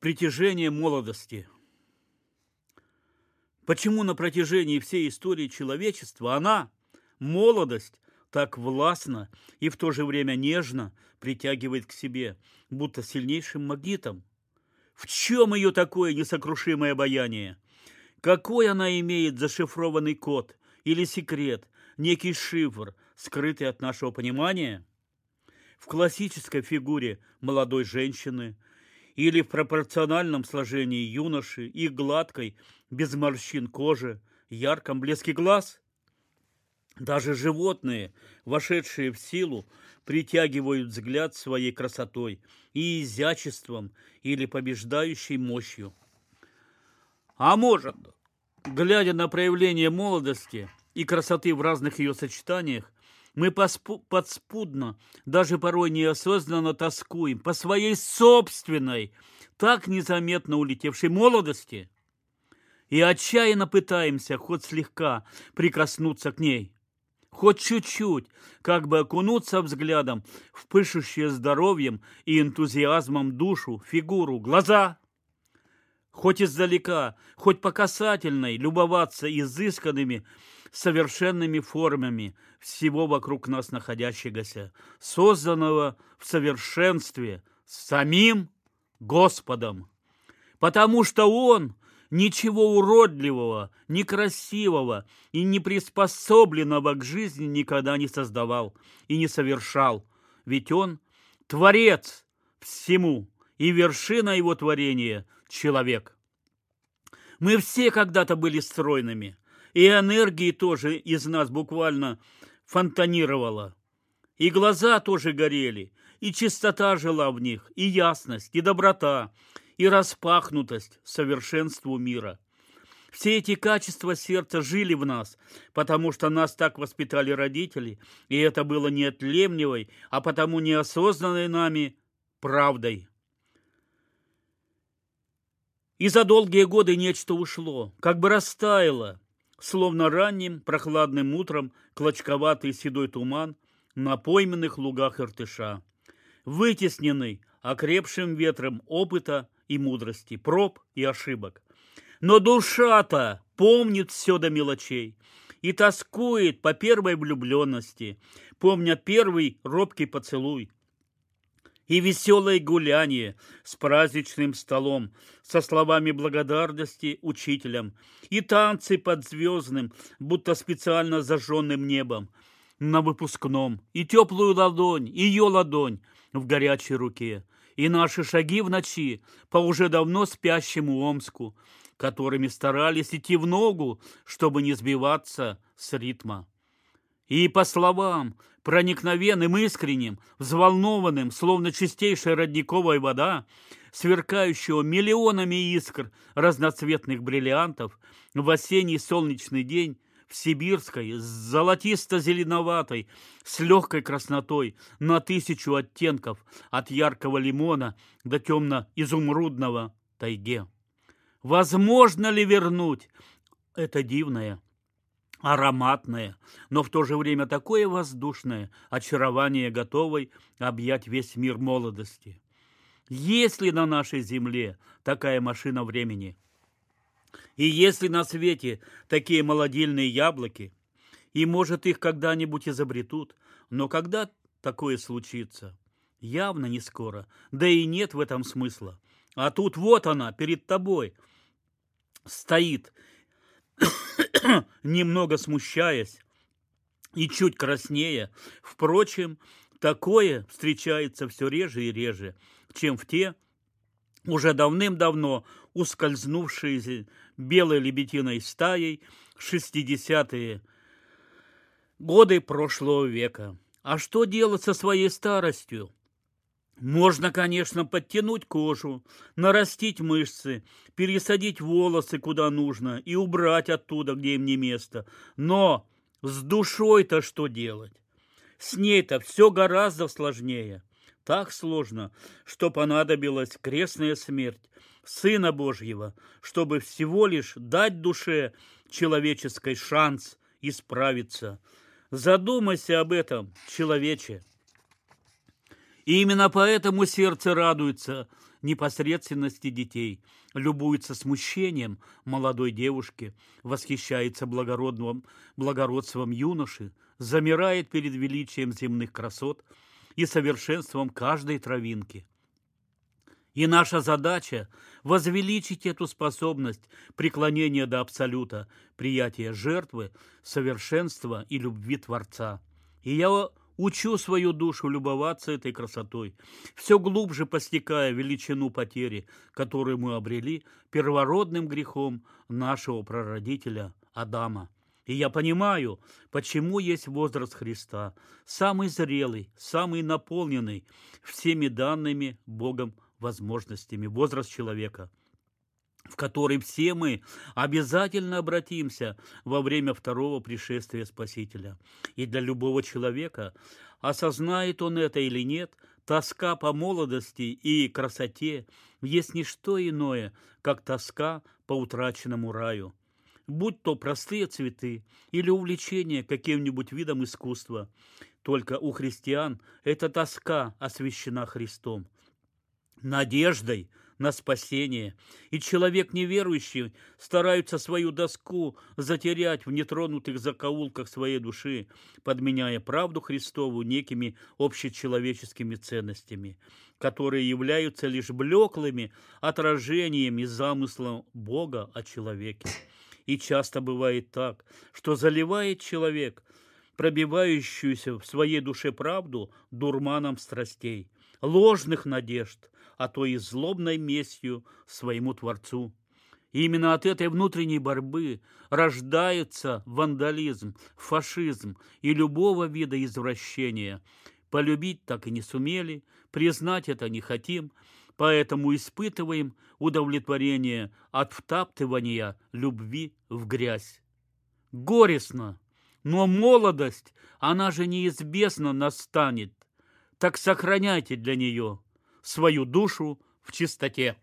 Притяжение молодости. Почему на протяжении всей истории человечества она, молодость, так властно и в то же время нежно притягивает к себе, будто сильнейшим магнитом? В чем ее такое несокрушимое обаяние? Какой она имеет зашифрованный код или секрет, некий шифр, скрытый от нашего понимания? В классической фигуре молодой женщины или в пропорциональном сложении юноши и гладкой, без морщин кожи, ярком блеске глаз? Даже животные, вошедшие в силу, притягивают взгляд своей красотой и изяществом или побеждающей мощью. А может, глядя на проявление молодости и красоты в разных ее сочетаниях, мы подспудно, даже порой неосознанно тоскуем по своей собственной, так незаметно улетевшей молодости и отчаянно пытаемся хоть слегка прикоснуться к ней хоть чуть-чуть, как бы окунуться взглядом в пышущее здоровьем и энтузиазмом душу, фигуру, глаза. Хоть издалека, хоть по касательной, любоваться изысканными, совершенными формами всего вокруг нас находящегося, созданного в совершенстве самим Господом. Потому что Он Ничего уродливого, некрасивого и неприспособленного к жизни никогда не создавал и не совершал. Ведь он – творец всему, и вершина его творения – человек. Мы все когда-то были стройными, и энергии тоже из нас буквально фонтанировала. И глаза тоже горели, и чистота жила в них, и ясность, и доброта, и распахнутость совершенству мира. Все эти качества сердца жили в нас, потому что нас так воспитали родители, и это было не отлемневой, а потому неосознанной нами правдой. И за долгие годы нечто ушло, как бы растаяло, словно ранним прохладным утром клочковатый седой туман на пойменных лугах Иртыша, вытесненный окрепшим ветром опыта и мудрости, проб и ошибок. Но душа-то помнит все до мелочей и тоскует по первой влюбленности, помня первый робкий поцелуй, и веселое гуляние с праздничным столом, со словами благодарности учителям, и танцы под звездным, будто специально зажженным небом, на выпускном, и теплую ладонь, ее ладонь в горячей руке – и наши шаги в ночи по уже давно спящему Омску, которыми старались идти в ногу, чтобы не сбиваться с ритма. И по словам, проникновенным, искренним, взволнованным, словно чистейшая родниковая вода, сверкающего миллионами искр разноцветных бриллиантов, в осенний солнечный день в сибирской, золотисто-зеленоватой, с легкой краснотой, на тысячу оттенков, от яркого лимона до темно-изумрудного тайге. Возможно ли вернуть это дивное, ароматное, но в то же время такое воздушное очарование готовой объять весь мир молодости? Есть ли на нашей земле такая машина времени – и если на свете такие молодильные яблоки, и, может, их когда-нибудь изобретут, но когда такое случится? Явно не скоро, да и нет в этом смысла. А тут вот она, перед тобой, стоит, немного смущаясь и чуть краснее. Впрочем, такое встречается все реже и реже, чем в те, уже давным-давно ускользнувшие белой лебединой стаей шестидесятые годы прошлого века. А что делать со своей старостью? Можно, конечно, подтянуть кожу, нарастить мышцы, пересадить волосы куда нужно и убрать оттуда, где им не место. Но с душой-то что делать? С ней-то все гораздо сложнее так сложно, что понадобилась крестная смерть Сына Божьего, чтобы всего лишь дать душе человеческой шанс исправиться. Задумайся об этом, человече. И именно поэтому сердце радуется непосредственности детей, любуется смущением молодой девушки, восхищается благородным, благородством юноши, замирает перед величием земных красот и совершенством каждой травинки. И наша задача – возвеличить эту способность преклонения до Абсолюта, приятия жертвы, совершенства и любви Творца. И я учу свою душу любоваться этой красотой, все глубже постигая величину потери, которую мы обрели первородным грехом нашего прародителя Адама. И я понимаю, почему есть возраст Христа, самый зрелый, самый наполненный всеми данными Богом возможностями, возраст человека, в который все мы обязательно обратимся во время второго пришествия Спасителя. И для любого человека, осознает он это или нет, тоска по молодости и красоте есть не что иное, как тоска по утраченному раю будь то простые цветы или увлечение каким-нибудь видом искусства. Только у христиан эта тоска освящена Христом надеждой на спасение, и человек неверующий старается свою доску затерять в нетронутых закоулках своей души, подменяя правду Христову некими общечеловеческими ценностями, которые являются лишь блеклыми отражениями замысла Бога о человеке. И часто бывает так, что заливает человек пробивающуюся в своей душе правду дурманом страстей, ложных надежд, а то и злобной местью своему Творцу. И именно от этой внутренней борьбы рождается вандализм, фашизм и любого вида извращения. Полюбить так и не сумели, признать это не хотим, поэтому испытываем удовлетворение от втаптывания любви в грязь. Горестно, но молодость, она же неизбежно настанет, так сохраняйте для нее свою душу в чистоте.